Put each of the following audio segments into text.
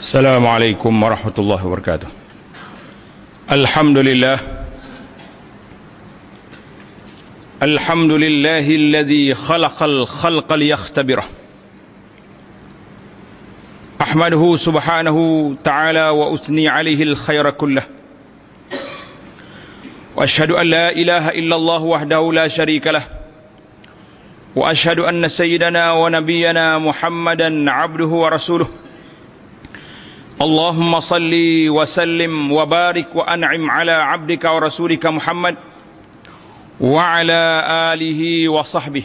السلام عليكم ورحمة الله وبركاته. الحمد لله. الحمد لله الذي خلق الخلق ليختبره. أحمده سبحانه تعالى وأثني عليه الخير كله. وأشهد أن لا إله إلا الله وحده لا شريك له. وأشهد أن سيدنا ونبينا محمدا عبده ورسوله. اللهم صل وسلم وبارك وأنعم على عبدك ورسولك محمد وعلى آله وصحبه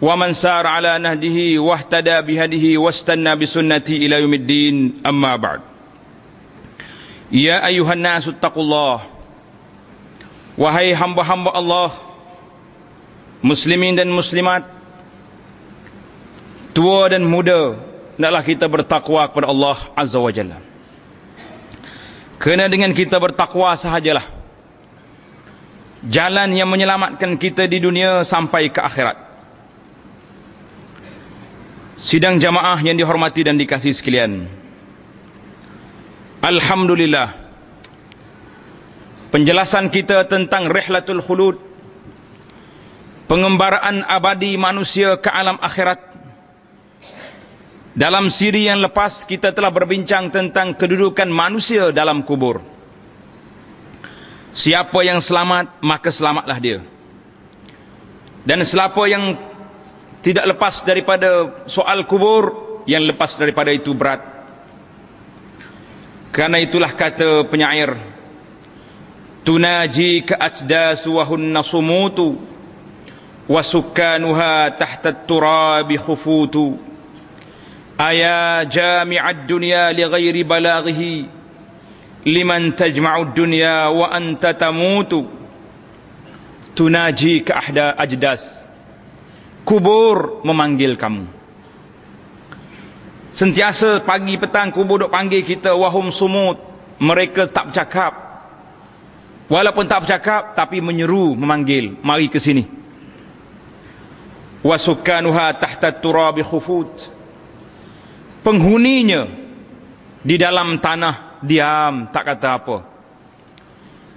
ومن سار على نهده واهتدى بهده واستنى بسنته إلى يوم الدين أما بعد يا أيها الناس اتقوا الله Wahai hamba-hamba Allah Muslimin dan muslimat Tua dan muda Hendaklah kita bertakwa kepada Allah Azza wa Jalla. Kerana dengan kita bertakwa sahajalah. Jalan yang menyelamatkan kita di dunia sampai ke akhirat. Sidang jamaah yang dihormati dan dikasih sekalian. Alhamdulillah. Penjelasan kita tentang rihlatul khulud. Pengembaraan abadi manusia ke alam akhirat dalam siri yang lepas kita telah berbincang tentang kedudukan manusia dalam kubur. Siapa yang selamat maka selamatlah dia. Dan siapa yang tidak lepas daripada soal kubur yang lepas daripada itu berat. Karena itulah kata penyair Tunaji ka ajdasu wa hunna sumutu wa sukkanuha tahta turabi khufutu أيا جامع الدنيا لغير بلاغه لمن تجمع الدنيا وأنت تموت تناجيك أحدى أجداس kubur memanggil kamu sentiasa pagi petang kubur duk panggil kita wahum sumut mereka tak bercakap Walaupun tak bercakap tapi menyeru memanggil mari ke sini. Wasukanuha tahta turabi khufut. Penghuninya di dalam tanah diam tak kata apa.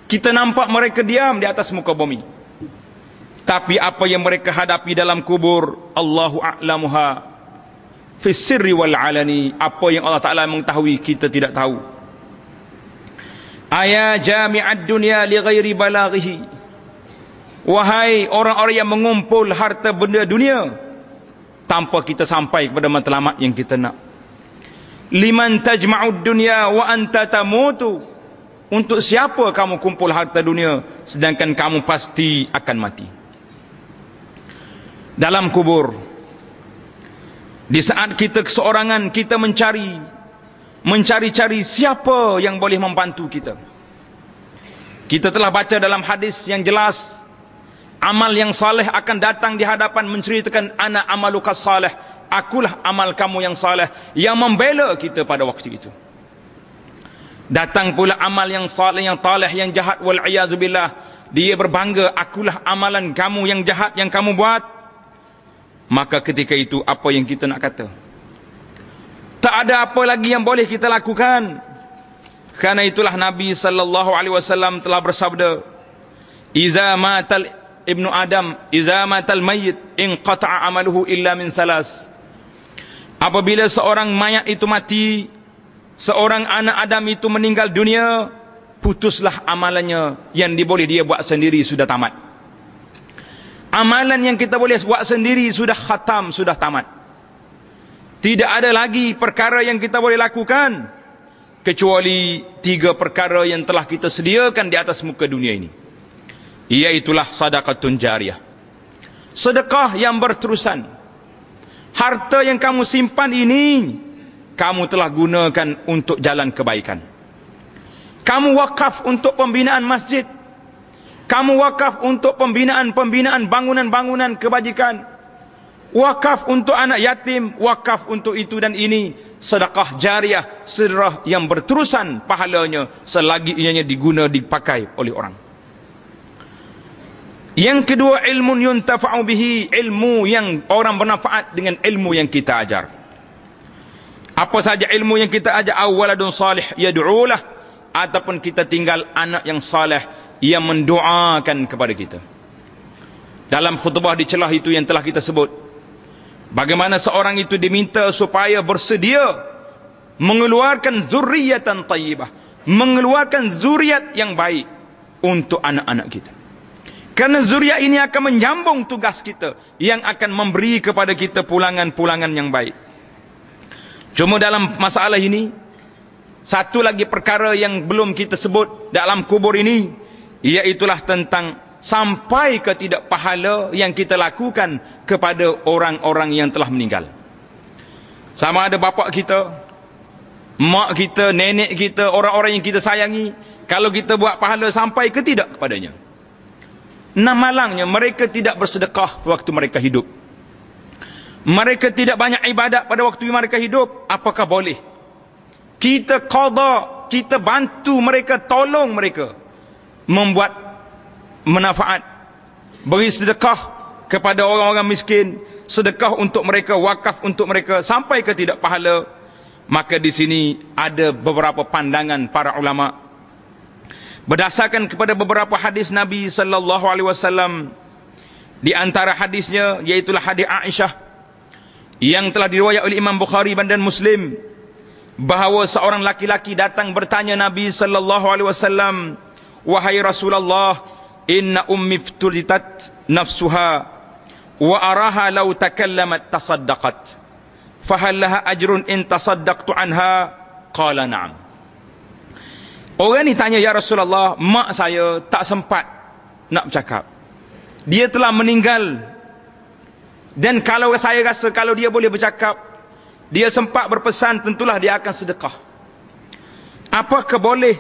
Kita nampak mereka diam di atas muka bumi. Tapi apa yang mereka hadapi dalam kubur Allahu a'lamuha fi sirri wal alani apa yang Allah Taala mengetahui kita tidak tahu. Aya jami'ad dunia li ghairi balaghihi. Wahai orang-orang yang mengumpul harta benda dunia tanpa kita sampai kepada matlamat yang kita nak. Liman tajma'ud dunya wa anta tamutu. Untuk siapa kamu kumpul harta dunia sedangkan kamu pasti akan mati. Dalam kubur di saat kita keseorangan kita mencari mencari-cari siapa yang boleh membantu kita. Kita telah baca dalam hadis yang jelas amal yang saleh akan datang di hadapan menceritakan anak amaluka saleh, akulah amal kamu yang saleh yang membela kita pada waktu itu. Datang pula amal yang saleh yang taleh yang jahat wal iazubillah dia berbangga akulah amalan kamu yang jahat yang kamu buat maka ketika itu apa yang kita nak kata tak ada apa lagi yang boleh kita lakukan. Karena itulah Nabi sallallahu alaihi wasallam telah bersabda, "Iza matal ibnu Adam, iza matal mayyit in qata'a amaluhu illa min salas." Apabila seorang mayat itu mati, seorang anak Adam itu meninggal dunia, putuslah amalannya yang diboleh dia buat sendiri sudah tamat. Amalan yang kita boleh buat sendiri sudah khatam, sudah tamat. Tidak ada lagi perkara yang kita boleh lakukan kecuali tiga perkara yang telah kita sediakan di atas muka dunia ini. Iaitulah sadaqatun jariyah. Sedekah yang berterusan. Harta yang kamu simpan ini kamu telah gunakan untuk jalan kebaikan. Kamu wakaf untuk pembinaan masjid. Kamu wakaf untuk pembinaan-pembinaan bangunan-bangunan kebajikan wakaf untuk anak yatim, wakaf untuk itu dan ini, sedekah jariah, sedekah yang berterusan pahalanya selagi ianya diguna dipakai oleh orang. Yang kedua ilmu yuntafa'u bihi ilmu yang orang bermanfaat dengan ilmu yang kita ajar. apa saja ilmu yang kita ajar awaladun salih yad'ulah ataupun kita tinggal anak yang saleh yang mendoakan kepada kita dalam khutbah di celah itu yang telah kita sebut bagaimana seorang itu diminta supaya bersedia mengeluarkan zuriatan tayyibah mengeluarkan zuriat yang baik untuk anak-anak kita kerana zuriat ini akan menyambung tugas kita yang akan memberi kepada kita pulangan-pulangan yang baik. Cuma dalam masalah ini, satu lagi perkara yang belum kita sebut dalam kubur ini, iaitulah tentang sampai ke tidak pahala yang kita lakukan kepada orang-orang yang telah meninggal. Sama ada bapa kita, mak kita, nenek kita, orang-orang yang kita sayangi, kalau kita buat pahala sampai ke tidak kepadanya. Enam malangnya mereka tidak bersedekah waktu mereka hidup. Mereka tidak banyak ibadat pada waktu mereka hidup. Apakah boleh? Kita qada, kita bantu mereka, tolong mereka. Membuat manfaat. Beri sedekah kepada orang-orang miskin. Sedekah untuk mereka, wakaf untuk mereka. Sampai ke tidak pahala. Maka di sini ada beberapa pandangan para ulama' berdasarkan kepada beberapa hadis Nabi sallallahu alaihi wasallam di antara hadisnya iaitu hadis Aisyah yang telah diriwayat oleh Imam Bukhari dan Muslim bahawa seorang laki-laki datang bertanya Nabi sallallahu alaihi wasallam wahai Rasulullah inna ummi ftulitat nafsuha wa araha law takallamat tasaddaqat fahal laha ajrun in tasaddaqtu anha? Qala na'am Orang ni tanya, Ya Rasulullah, mak saya tak sempat nak bercakap. Dia telah meninggal. Dan kalau saya rasa kalau dia boleh bercakap, dia sempat berpesan, tentulah dia akan sedekah. Apakah boleh?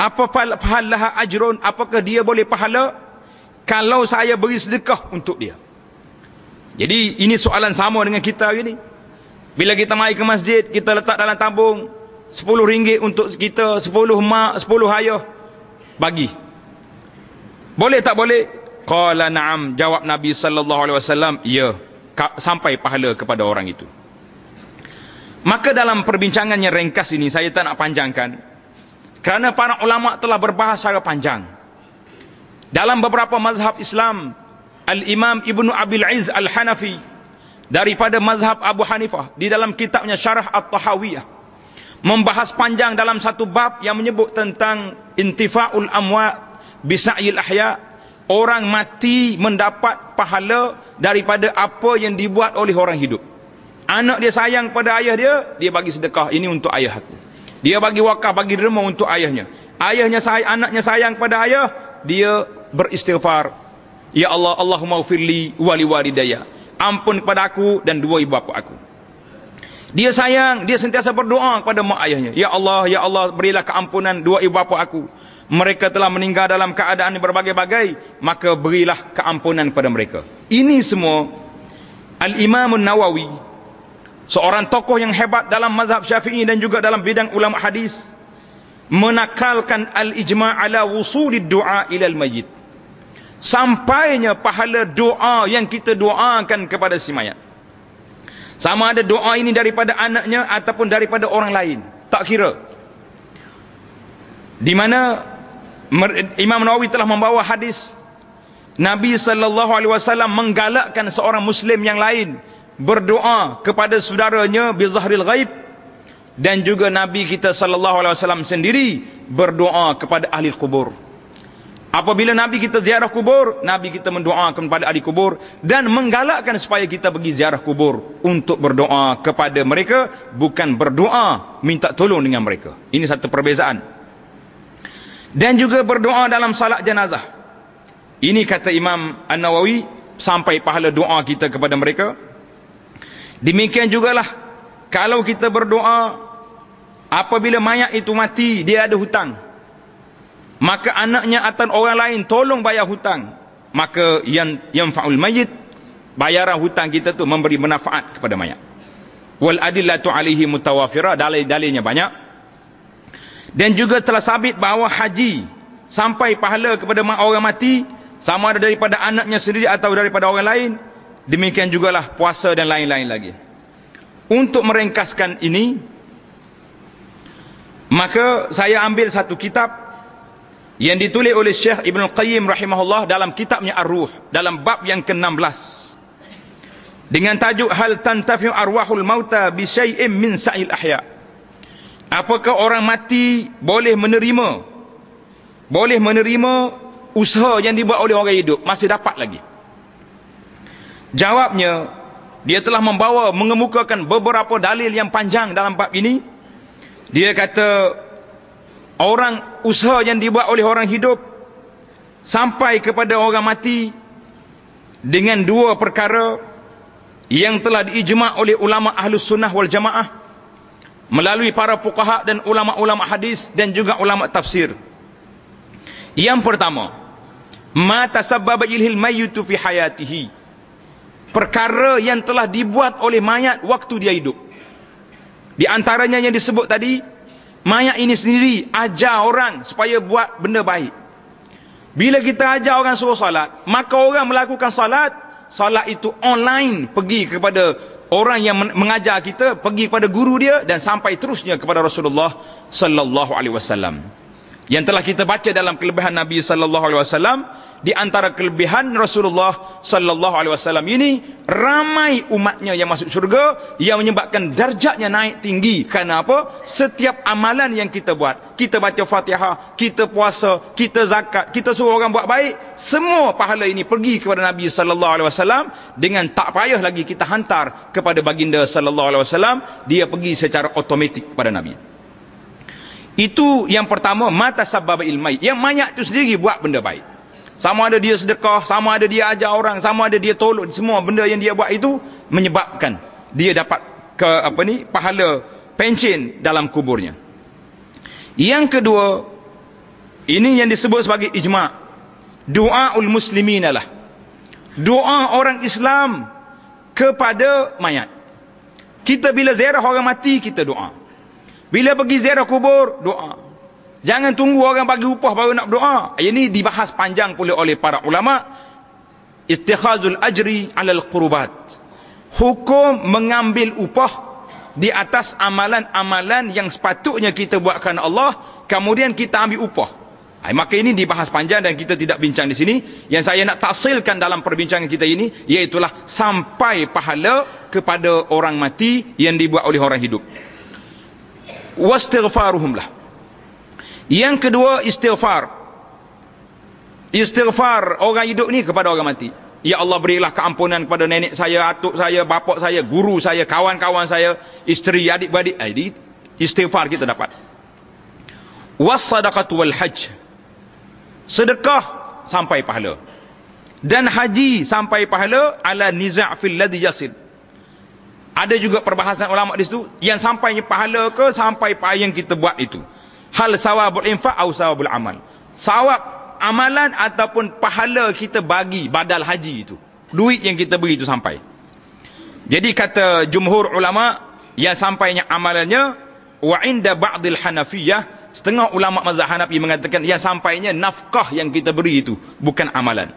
Apa pahala ajrun? Apakah dia boleh pahala? Kalau saya beri sedekah untuk dia. Jadi ini soalan sama dengan kita hari ni. Bila kita mai ke masjid, kita letak dalam tabung, Sepuluh ringgit untuk kita, sepuluh mak, sepuluh ayah. Bagi. Boleh tak boleh? Qala na'am. Jawab Nabi sallallahu alaihi wasallam, ya. Sampai pahala kepada orang itu. Maka dalam perbincangan yang ringkas ini, saya tak nak panjangkan. Kerana para ulama telah berbahas secara panjang. Dalam beberapa mazhab Islam, Al-Imam Ibnu Abil Iz Al-Hanafi, daripada mazhab Abu Hanifah, di dalam kitabnya Syarah At-Tahawiyah, membahas panjang dalam satu bab yang menyebut tentang intifa'ul amwat bisa'il ahya orang mati mendapat pahala daripada apa yang dibuat oleh orang hidup. Anak dia sayang pada ayah dia dia bagi sedekah ini untuk ayah aku. Dia bagi wakaf bagi derma untuk ayahnya. Ayahnya sayang anaknya sayang pada ayah dia beristighfar. Ya Allah Allahumma ufirli wali walidayya. Ampun kepada aku dan dua ibu bapa aku dia sayang, dia sentiasa berdoa kepada mak ayahnya. Ya Allah, ya Allah, berilah keampunan dua ibu bapa aku. Mereka telah meninggal dalam keadaan berbagai-bagai, maka berilah keampunan kepada mereka. Ini semua Al-Imam Nawawi, seorang tokoh yang hebat dalam mazhab Syafi'i dan juga dalam bidang ulama hadis, menakalkan al-ijma' ala wusulid du'a ila al-mayyit. Sampainya pahala doa yang kita doakan kepada si mayat. Sama ada doa ini daripada anaknya ataupun daripada orang lain. Tak kira. Di mana Imam Nawawi telah membawa hadis Nabi sallallahu alaihi wasallam menggalakkan seorang muslim yang lain berdoa kepada saudaranya bi zahril ghaib dan juga Nabi kita sallallahu alaihi wasallam sendiri berdoa kepada ahli kubur. Apabila Nabi kita ziarah kubur, Nabi kita mendoakan kepada ahli kubur dan menggalakkan supaya kita pergi ziarah kubur untuk berdoa kepada mereka, bukan berdoa minta tolong dengan mereka. Ini satu perbezaan. Dan juga berdoa dalam salat jenazah. Ini kata Imam An-Nawawi sampai pahala doa kita kepada mereka. Demikian jugalah kalau kita berdoa apabila mayat itu mati, dia ada hutang maka anaknya atau orang lain tolong bayar hutang. Maka yang yang faul mayit bayaran hutang kita tu memberi manfaat kepada mayat. Wal adillatu alaihi mutawafira dalil-dalilnya banyak. Dan juga telah sabit bahawa haji sampai pahala kepada orang mati sama ada daripada anaknya sendiri atau daripada orang lain demikian jugalah puasa dan lain-lain lagi. Untuk meringkaskan ini maka saya ambil satu kitab yang ditulis oleh Syekh Ibn Qayyim rahimahullah dalam kitabnya Ar-Ruh dalam bab yang ke-16 dengan tajuk hal tantafi'u arwahul mauta bi syai'in min sa'il ahya? Apakah orang mati boleh menerima? Boleh menerima usaha yang dibuat oleh orang hidup? Masih dapat lagi. Jawabnya dia telah membawa mengemukakan beberapa dalil yang panjang dalam bab ini. Dia kata orang usaha yang dibuat oleh orang hidup sampai kepada orang mati dengan dua perkara yang telah diijma' oleh ulama ahlus sunnah wal jamaah melalui para fuqaha dan ulama-ulama hadis dan juga ulama tafsir yang pertama ma tasabbaba ilhil mayyutu fi hayatihi perkara yang telah dibuat oleh mayat waktu dia hidup. Di antaranya yang disebut tadi, mayat ini sendiri ajar orang supaya buat benda baik. Bila kita ajar orang suruh salat, maka orang melakukan salat, salat itu online pergi kepada orang yang mengajar kita, pergi kepada guru dia dan sampai terusnya kepada Rasulullah sallallahu alaihi wasallam yang telah kita baca dalam kelebihan Nabi sallallahu alaihi wasallam di antara kelebihan Rasulullah sallallahu alaihi wasallam ini ramai umatnya yang masuk syurga yang menyebabkan darjatnya naik tinggi. Kerana apa? Setiap amalan yang kita buat kita baca Fatihah kita puasa kita zakat kita suruh orang buat baik semua pahala ini pergi kepada Nabi sallallahu alaihi wasallam. Dengan tak payah lagi kita hantar kepada baginda sallallahu alaihi wasallam dia pergi secara automatik kepada Nabi itu yang pertama mata sabab ilmai. Yang mayat tu sendiri buat benda baik. Sama ada dia sedekah, sama ada dia ajar orang, sama ada dia tolong semua benda yang dia buat itu menyebabkan dia dapat ke apa ni pahala pencen dalam kuburnya. Yang kedua ini yang disebut sebagai ijma. Doaul muslimin lah. Doa orang Islam kepada mayat. Kita bila ziarah orang mati kita doa. Bila pergi ziarah kubur, doa. Jangan tunggu orang bagi upah baru nak doa. Ini dibahas panjang pula oleh para ulama. Istikhazul ajri alal qurubat. Hukum mengambil upah di atas amalan-amalan yang sepatutnya kita buatkan Allah. Kemudian kita ambil upah. Maka ini dibahas panjang dan kita tidak bincang di sini. Yang saya nak taksilkan dalam perbincangan kita ini, iaitulah sampai pahala kepada orang mati yang dibuat oleh orang hidup wastighfaruhum lah yang kedua istighfar. Istighfar orang hidup ni kepada orang mati. Ya Allah berilah keampunan kepada nenek saya atuk saya bapak saya guru saya kawan-kawan saya isteri adik-beradik. Eh, istighfar kita dapat. Wassadaqatu wal hajj sedekah sampai pahala. Dan haji sampai pahala ala niza' fil ladhi yasid ada juga perbahasan ulama di situ yang sampainya pahala ke sampai apa yang kita buat itu. Hal sawabul infak atau sawabul amal. Sawab amalan ataupun pahala kita bagi badal haji itu. Duit yang kita beri itu sampai. Jadi kata jumhur ulama yang sampainya amalannya wa inda ba'dil hanafiyah setengah ulama mazhab Hanafi mengatakan yang sampainya nafkah yang kita beri itu bukan amalan.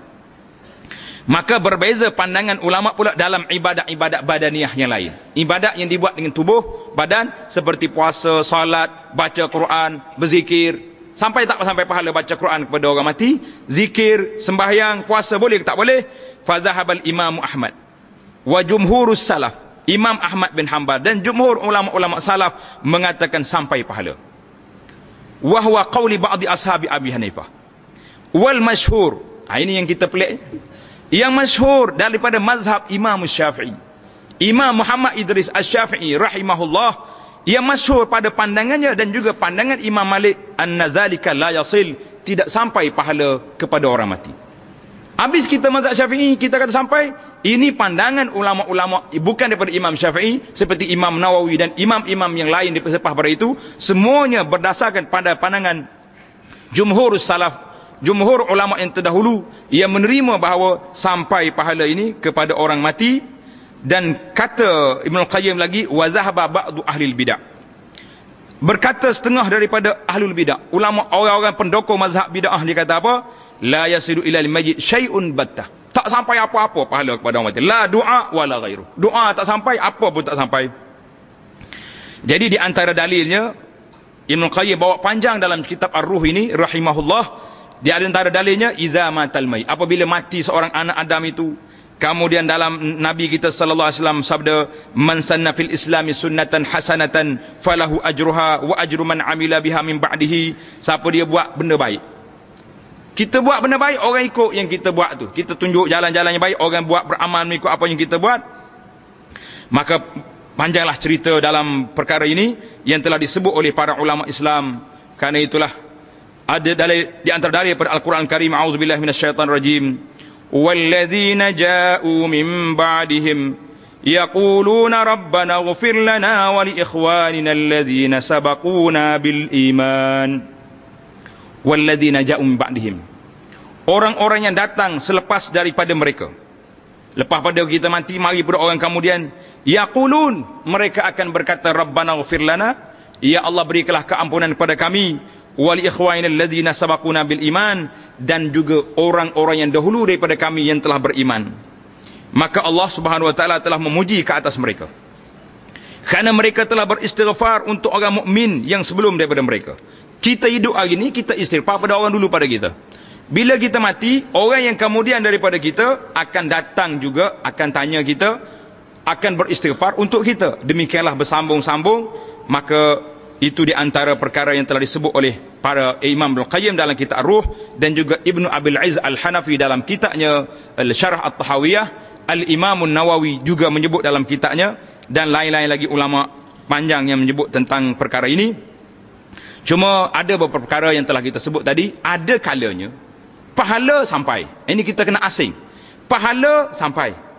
Maka berbeza pandangan ulama pula dalam ibadat-ibadat badaniah yang lain. Ibadat yang dibuat dengan tubuh, badan seperti puasa, salat, baca Quran, berzikir. Sampai tak sampai pahala baca Quran kepada orang mati. Zikir, sembahyang, puasa boleh ke tak boleh? Fazahabal Imam Ahmad. Wa jumhurus salaf. Imam Ahmad bin Hanbal dan jumhur ulama-ulama salaf mengatakan sampai pahala. Wahwa qawli ba'di ashabi Abi Hanifah. Wal masyhur. Ha, ini yang kita pelik yang masyhur daripada mazhab Imam Syafi'i. Imam Muhammad Idris Asy-Syafi'i rahimahullah yang masyhur pada pandangannya dan juga pandangan Imam Malik an-nazalika la yasil tidak sampai pahala kepada orang mati. Habis kita mazhab Syafi'i kita kata sampai ini pandangan ulama-ulama bukan daripada Imam Syafi'i seperti Imam Nawawi dan imam-imam yang lain di sepah pada itu semuanya berdasarkan pada pandangan jumhur salaf jumhur ulama yang terdahulu yang menerima bahawa sampai pahala ini kepada orang mati dan kata Ibn Qayyim lagi wazahaba ba'du ahli bidah. Berkata setengah daripada ahli bidah. Ulama orang-orang pendokong mazhab bidah dia kata apa? La yasidu ila al-majid syai'un battah. Tak sampai apa-apa pahala kepada orang mati. La doa wala ghairu doa tak sampai apa pun tak sampai. Jadi di antara dalilnya Ibn Qayyim bawa panjang dalam kitab Ar-Ruh ini rahimahullah di antara dalilnya iza matal mai apabila mati seorang anak Adam itu kemudian dalam Nabi kita sallallahu alaihi wasallam sabda man sanna fil islami sunnatan hasanatan falahu ajruha wa ajru man amila biha min ba'dihi. Siapa dia buat benda baik? Kita buat benda baik orang ikut yang kita buat tu. Kita tunjuk jalan-jalan yang baik orang buat beramal mengikut apa yang kita buat. Maka panjanglah cerita dalam perkara ini yang telah disebut oleh para ulama Islam. Kerana itulah ada dalil di antara dalil pada Al-Quran Karim auzubillahi minasyaitonir rajim walladzina ja'u min ba'dihim yaquluna rabbana ighfir lana wa li ikhwanina alladzina sabaquna bil iman. Walladzina ja'u min ba'dihim. Orang-orang yang datang selepas daripada mereka. Lepas pada kita mati mari pada orang kemudian Yaqulun. Mereka akan berkata Rabbana ghfir lana. Ya Allah berikanlah keampunan kepada kami wal ikhwanina alladhina sabaquna bil iman. Dan juga orang-orang yang dahulu daripada kami yang telah beriman. Maka Allah Subhanahu wa taala telah memuji ke atas mereka. Kerana mereka telah beristighfar untuk orang mukmin yang sebelum daripada mereka. Kita hidup hari ini kita istighfar pada orang dulu pada kita. Bila kita mati orang yang kemudian daripada kita akan datang juga akan tanya kita akan beristighfar untuk kita. Demikianlah bersambung-sambung maka itu di antara perkara yang telah disebut oleh para Imam Ibn Qayyim dalam kitab Ruh dan juga Ibnu Abil Aiz Al-Hanafi dalam kitabnya Al-Syarah At-Tahawiyah. Al-Imam Nawawi juga menyebut dalam kitabnya dan lain-lain lagi ulama panjang yang menyebut tentang perkara ini. Cuma ada beberapa perkara yang telah kita sebut tadi. Ada kalanya pahala sampai. Ini kita kena asing. Pahala sampai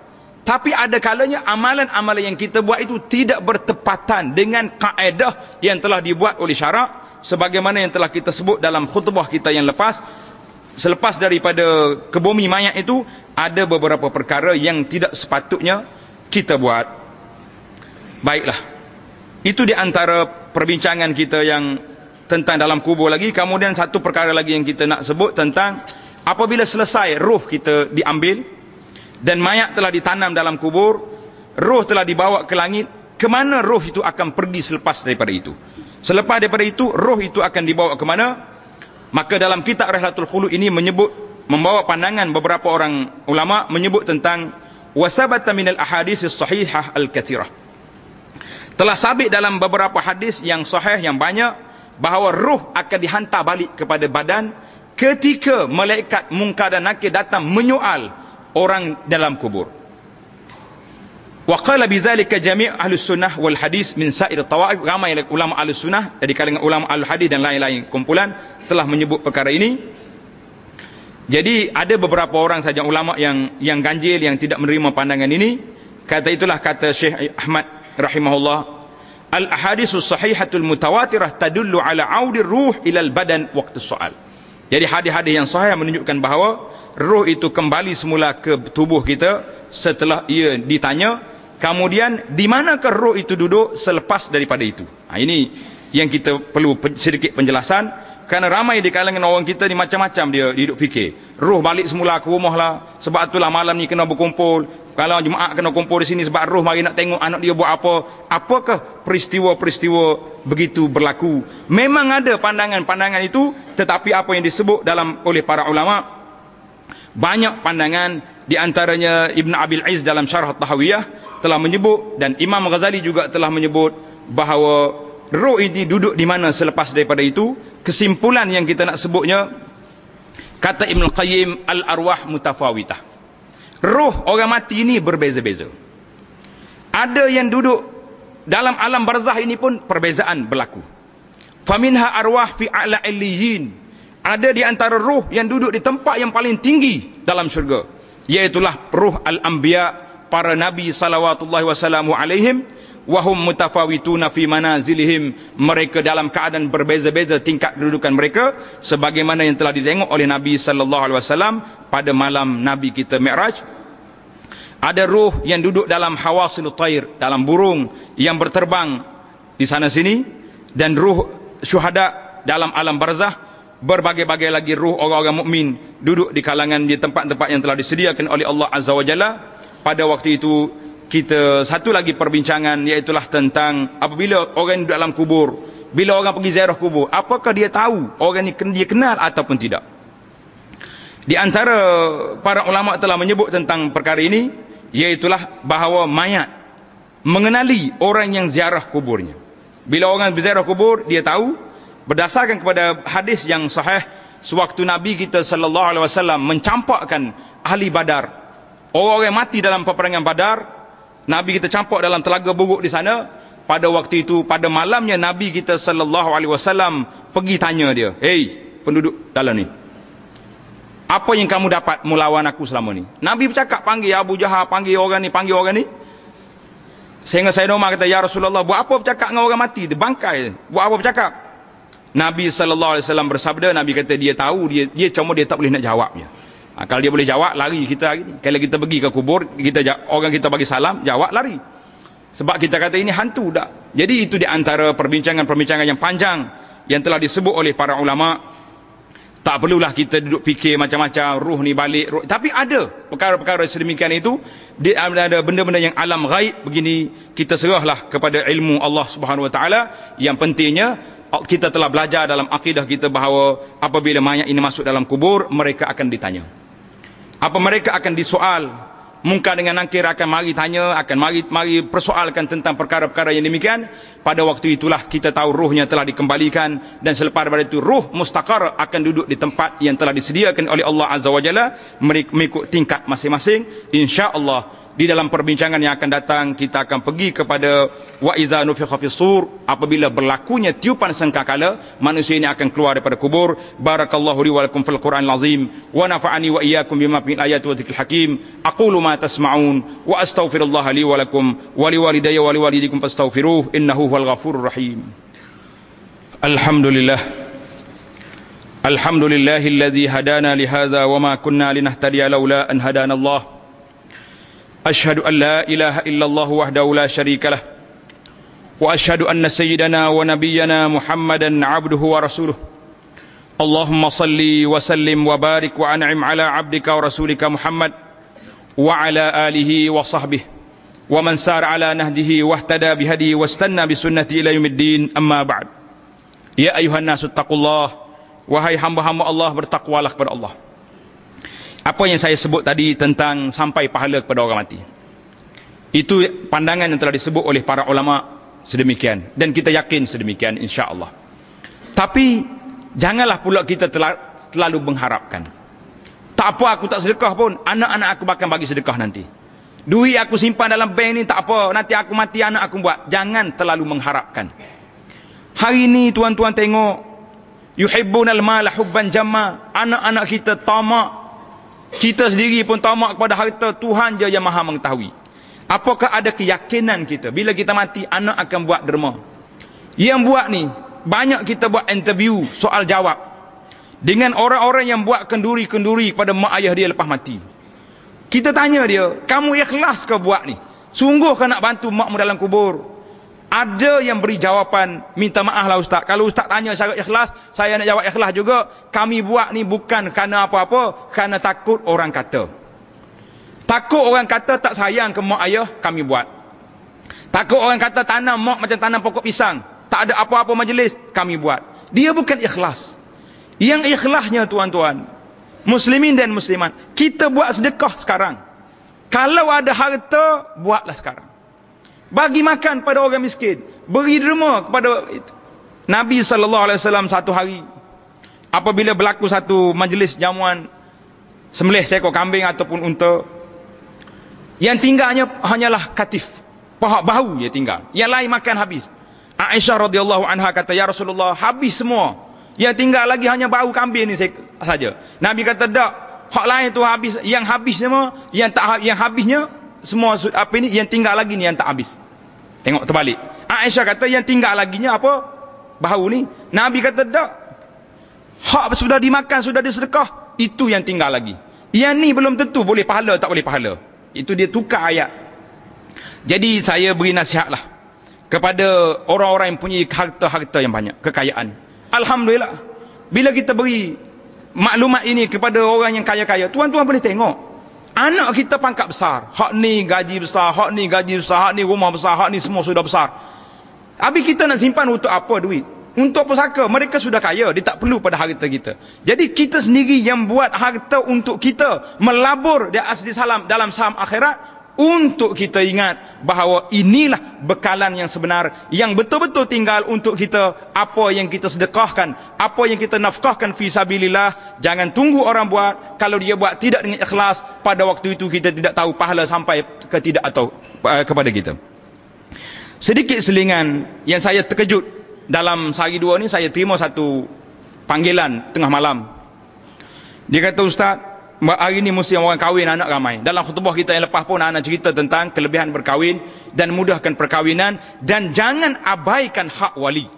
tapi ada kalanya amalan-amalan yang kita buat itu tidak bertepatan dengan kaedah yang telah dibuat oleh syarak. Sebagaimana yang telah kita sebut dalam khutbah kita yang lepas. Selepas daripada kebumi mayat itu, ada beberapa perkara yang tidak sepatutnya kita buat. Baiklah. Itu di antara perbincangan kita yang tentang dalam kubur lagi. Kemudian satu perkara lagi yang kita nak sebut tentang apabila selesai ruh kita diambil dan mayat telah ditanam dalam kubur roh telah dibawa ke langit. Ke mana roh itu akan pergi selepas daripada itu? Selepas daripada itu roh itu akan dibawa ke mana? Maka dalam kitab Rihlatul Khulu ini menyebut membawa pandangan beberapa orang ulama menyebut tentang wasabata minal ahadis sahihah al-kathirah. Telah sabit dalam beberapa hadis yang sahih yang banyak bahawa roh akan dihantar balik kepada badan ketika malaikat mungkar dan nakir datang menyoal orang dalam kubur. Wa qala bidzalika jami' ahli sunnah wal hadis min sa'ir tawaif ramai ulama ahli sunnah dari kalangan ulama ahli hadis dan lain-lain kumpulan telah menyebut perkara ini. Jadi ada beberapa orang saja ulama yang yang ganjil yang tidak menerima pandangan ini. Kata itulah kata Syekh Ahmad rahimahullah al ahadisus sahihatul mutawatirah tadullu ala audir ruh ila al badan waqtu soal. Jadi hadis-hadis yang sahih menunjukkan bahawa roh itu kembali semula ke tubuh kita setelah ia ditanya kemudian di manakah roh itu duduk selepas daripada itu? Ha, ini yang kita perlu sedikit penjelasan. Kerana ramai di kalangan orang kita ni macam-macam dia hidup fikir. Roh balik semula ke rumah lah sebab itulah malam ni kena berkumpul. Kalau jemaah kena kumpul di sini sebab roh mari nak tengok anak dia buat apa. Apakah peristiwa-peristiwa begitu berlaku? Memang ada pandangan-pandangan itu tetapi apa yang disebut dalam oleh para ulama' banyak pandangan di antaranya Ibn Abil Aiz dalam Syarah Tahawiyah telah menyebut dan Imam Ghazali juga telah menyebut bahawa roh ini duduk di mana selepas daripada itu kesimpulan yang kita nak sebutnya kata Ibn Qayyim al-arwah mutafawitah. Roh orang mati ini berbeza-beza. Ada yang duduk dalam alam barzah ini pun perbezaan berlaku. Faminha arwah fi a'la illiyin ada di antara ruh yang duduk di tempat yang paling tinggi dalam syurga iaitulah ruh al-anbiya para nabi salawatullahi wasallamu alaihim wahum mutafawituna fi manazilihim. Mereka dalam keadaan berbeza-beza tingkat kedudukan mereka sebagaimana yang telah ditengok oleh nabi sallallahu alaihi wasallam pada malam nabi kita mi'raj. Ada ruh yang duduk dalam hawasil tair dalam burung yang berterbang di sana sini dan ruh syuhada dalam alam barzah berbagai-bagai lagi ruh orang-orang mukmin duduk di kalangan di tempat-tempat yang telah disediakan oleh Allah Azza wa Jalla. Pada waktu itu kita satu lagi perbincangan iaitu tentang apabila orang duduk dalam kubur bila orang pergi ziarah kubur apakah dia tahu orang ni dia kenal ataupun tidak? Di antara para ulama telah menyebut tentang perkara ini iaitulah bahawa mayat mengenali orang yang ziarah kuburnya. Bila orang berziarah kubur dia tahu berdasarkan kepada hadis yang sahih sewaktu nabi kita sallallahu alaihi wasallam mencampakkan ahli badar orang yang mati dalam peperangan badar Nabi kita campak dalam telaga buruk di sana. Pada waktu itu, pada malamnya Nabi kita sallallahu alaihi wasallam pergi tanya dia, "Hei, penduduk dalam ni. Apa yang kamu dapat melawan aku selama ni?" Nabi bercakap panggil Abu Jahal, panggil orang ni, panggil orang ni. Sehingga saya Umar kata, "Ya Rasulullah, buat apa bercakap dengan orang mati? Dia bangkai. Buat apa bercakap?" Nabi sallallahu alaihi wasallam bersabda, Nabi kata dia tahu dia dia cuma dia tak boleh nak jawabnya. Ha, kalau dia boleh jawab, lari kita hari ni. Kalau kita pergi ke kubur, kita orang kita bagi salam, jawab, lari. Sebab kita kata ini hantu dah. Jadi itu di antara perbincangan-perbincangan yang panjang yang telah disebut oleh para ulama. Tak perlulah kita duduk fikir macam-macam ruh ni balik. Ruh. Tapi ada perkara-perkara sedemikian itu. Ada benda-benda yang alam gaib begini. Kita serahlah kepada ilmu Allah Subhanahu Wa Taala. Yang pentingnya kita telah belajar dalam akidah kita bahawa apabila mayat ini masuk dalam kubur mereka akan ditanya. Apa mereka akan disoal? Muka dengan nangkir akan mari tanya akan mari mari persoalkan tentang perkara-perkara yang demikian. Pada waktu itulah kita tahu ruhnya telah dikembalikan dan selepas daripada itu ruh mustaqar akan duduk di tempat yang telah disediakan oleh Allah Azza wa Jalla. Mengikut tingkat masing-masing. insya-Allah di dalam perbincangan yang akan datang kita akan pergi kepada wa iza nufikha sur. Apabila berlakunya tiupan sangkakala manusia ini akan keluar daripada kubur. Barakallahu li wa lakum fil qur'anil azim wa nafa'ani wa iyyakum bima fil ayati wa dzikril hakim. Aqulu ma tasma'un wa astaghfirullah li wa lakum wa li walidayya wa li walidikum fastaghfiruh. Innahu huwal ghafurur rahim. Alhamdulillah. Alhamdulillahilladzi hadana li hadza wa ma kunna linahtadiya laula an hadana Allah أشهد أن لا إله إلا الله وحده لا شريك له وأشهد أن سيدنا ونبينا محمدا عبده ورسوله اللهم صل وسلم وبارك وأنعم على عبدك ورسولك محمد وعلى آله وصحبه ومن سار على نهده واهتدى بهدي واستنى بسنته إلى يوم الدين أما بعد يا أيها الناس اتقوا الله وهي حمد الله بارتقوا لك بر الله, الله apa yang saya sebut tadi tentang sampai pahala kepada orang mati. Itu pandangan yang telah disebut oleh para ulama sedemikian. Dan kita yakin sedemikian insya-Allah. Tapi janganlah pula kita terlalu mengharapkan. Tak apa aku tak sedekah pun. Anak-anak aku bakal bagi sedekah nanti. Duit aku simpan dalam bank ni tak apa. Nanti aku mati anak aku buat. Jangan terlalu mengharapkan. Hari ini tuan-tuan tengok yuhibbunal mala hubban jamma. Anak-anak kita tamak kita sendiri pun tamak kepada harta Tuhan je yang maha mengetahui. Apakah ada keyakinan kita bila kita mati anak akan buat derma? Yang buat ni banyak kita buat interview soal jawab dengan orang-orang yang buat kenduri-kenduri kepada mak ayah dia lepas mati. Kita tanya dia, kamu ikhlas ke buat ni? Sungguh ke nak bantu makmu dalam kubur? Ada yang beri jawapan minta maaf lah ustaz. Kalau ustaz tanya secara ikhlas saya nak jawab ikhlas juga. Kami buat ni bukan kerana apa-apa kerana takut orang kata. Takut orang kata tak sayang ke mak ayah kami buat. Takut orang kata tanam mak macam tanam pokok pisang tak ada apa-apa majlis kami buat. Dia bukan ikhlas. Yang ikhlasnya tuan-tuan muslimin dan muslimat kita buat sedekah sekarang. Kalau ada harta buatlah sekarang bagi makan pada orang miskin. Beri derma kepada itu. Nabi sallallahu alaihi wasallam satu hari. Apabila berlaku satu majlis jamuan sembelih seekor kambing ataupun unta yang tinggalnya hanyalah katif. Paha bahu dia tinggal. Yang lain makan habis. Aisyah radhiyallahu anha kata ya Rasulullah habis semua. Yang tinggal lagi hanya bau kambing ni saja. Nabi kata tak hak lain tu habis. Yang habis semua yang tak yang habisnya semua apa ini yang tinggal lagi ni yang tak habis Tengok terbalik. Aisyah kata yang tinggal lagi nya apa? Bahu ni. Nabi kata tak. Hak sudah dimakan, sudah disedekah. Itu yang tinggal lagi. Yang ni belum tentu boleh pahala, tak boleh pahala. Itu dia tukar ayat. Jadi saya beri nasihat lah. Kepada orang-orang yang punya harta-harta yang banyak. Kekayaan. Alhamdulillah. Bila kita beri maklumat ini kepada orang yang kaya-kaya. Tuan-tuan boleh tengok. Anak kita pangkat besar. Hak ni gaji besar, hak ni gaji besar, hak ni rumah besar, hak ni semua sudah besar. Habis kita nak simpan untuk apa duit? Untuk pusaka. Mereka sudah kaya. Dia tak perlu pada harta kita. Jadi kita sendiri yang buat harta untuk kita. Melabur di asli salam dalam saham akhirat untuk kita ingat bahawa inilah bekalan yang sebenar yang betul-betul tinggal untuk kita. Apa yang kita sedekahkan apa yang kita nafkahkan fi sabilillah jangan tunggu orang buat. Kalau dia buat tidak dengan ikhlas pada waktu itu kita tidak tahu pahala sampai ke tidak atau uh, kepada kita. Sedikit selingan yang saya terkejut dalam sehari dua ni saya terima satu panggilan tengah malam. Dia kata ustaz hari ini mesti orang kahwin anak ramai. Dalam khutbah kita yang lepas pun anak cerita tentang kelebihan berkahwin dan mudahkan perkahwinan dan jangan abaikan hak wali.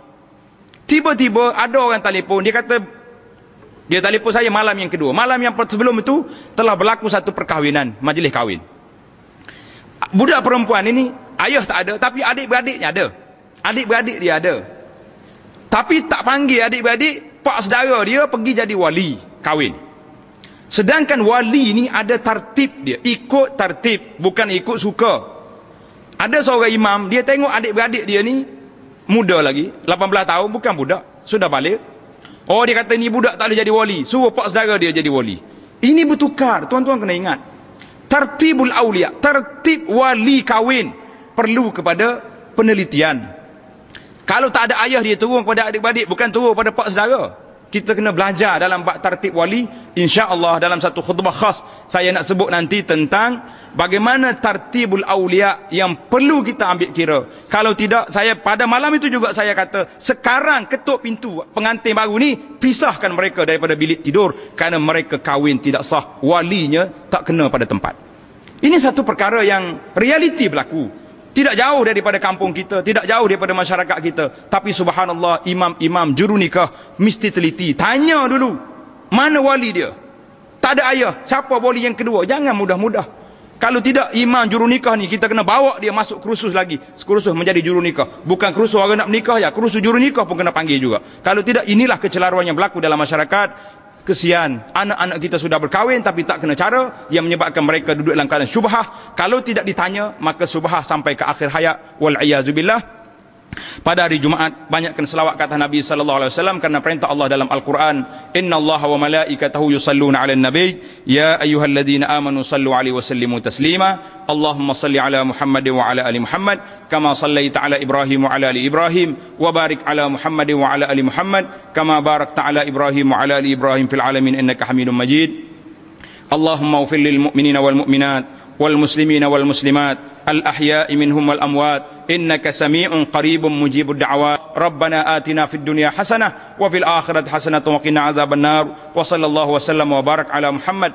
Tiba-tiba ada orang telefon, dia kata dia telefon saya malam yang kedua. Malam yang sebelum itu telah berlaku satu perkahwinan, majlis kahwin. Budak perempuan ini ayah tak ada tapi adik-beradiknya ada. Adik-beradik dia ada. Tapi tak panggil adik-beradik, pak saudara dia pergi jadi wali kahwin. Sedangkan wali ni ada tartib dia. Ikut tartib. Bukan ikut suka. Ada seorang imam. Dia tengok adik-beradik dia ni. Muda lagi. 18 tahun. Bukan budak. Sudah balik. Oh dia kata ni budak tak boleh jadi wali. Suruh pak saudara dia jadi wali. Ini bertukar. Tuan-tuan kena ingat. Tartibul awliya. Tartib wali kahwin. Perlu kepada penelitian. Kalau tak ada ayah dia turun kepada adik-beradik. Bukan turun kepada pak saudara kita kena belajar dalam bab tertib wali. insya-Allah dalam satu khutbah khas saya nak sebut nanti tentang bagaimana tertibul aulia yang perlu kita ambil kira. Kalau tidak saya pada malam itu juga saya kata sekarang ketuk pintu pengantin baru ni pisahkan mereka daripada bilik tidur kerana mereka kahwin tidak sah. Walinya tak kena pada tempat. Ini satu perkara yang realiti berlaku tidak jauh daripada kampung kita, tidak jauh daripada masyarakat kita. Tapi subhanallah, imam-imam juru nikah mesti teliti. Tanya dulu, mana wali dia? Tak ada ayah, siapa wali yang kedua? Jangan mudah-mudah. Kalau tidak imam juru nikah ni kita kena bawa dia masuk kursus lagi. Kursus menjadi juru nikah. Bukan kursus orang nak menikah ya, kursus juru nikah pun kena panggil juga. Kalau tidak inilah kecelaruan yang berlaku dalam masyarakat kesian. Anak-anak kita sudah berkahwin tapi tak kena cara. Yang menyebabkan mereka duduk dalam keadaan syubhah. Kalau tidak ditanya maka syubhah sampai ke akhir hayat. Wal iazubillah pada hari Jumaat banyakkan selawat kata Nabi sallallahu alaihi wasallam karena perintah Allah dalam Al-Quran innallaha wa malaikatahu yusalluna 'alan nabi. Ya ayyuhalladzina amanu sallu 'alaihi wa sallimu taslima. Allahumma salli 'ala Muhammad wa 'ala ali Muhammad kama sallaita 'ala Ibrahim wa 'ala ali Ibrahim wa barik 'ala Muhammad wa 'ala ali Muhammad kama barakta 'ala Ibrahim wa 'ala ali Ibrahim fil 'alamin innaka Hamidum Majid. Allahumma ighfir lil mu'minina wal mu'minat والمسلمين والمسلمات الأحياء منهم والأموات إنك سميع قريب مجيب الدعوات. ربنا آتنا في الدنيا حسنة وفي الآخرة حسنة وقنا عذاب النار. وصلى الله وسلم وبارك على محمد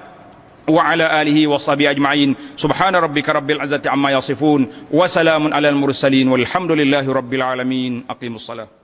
وعلى آله وصحبه أجمعين. سبحان ربك رب العزة عما يصفون وسلام على المرسلين والحمد لله رب العالمين. أقيموا الصلاة.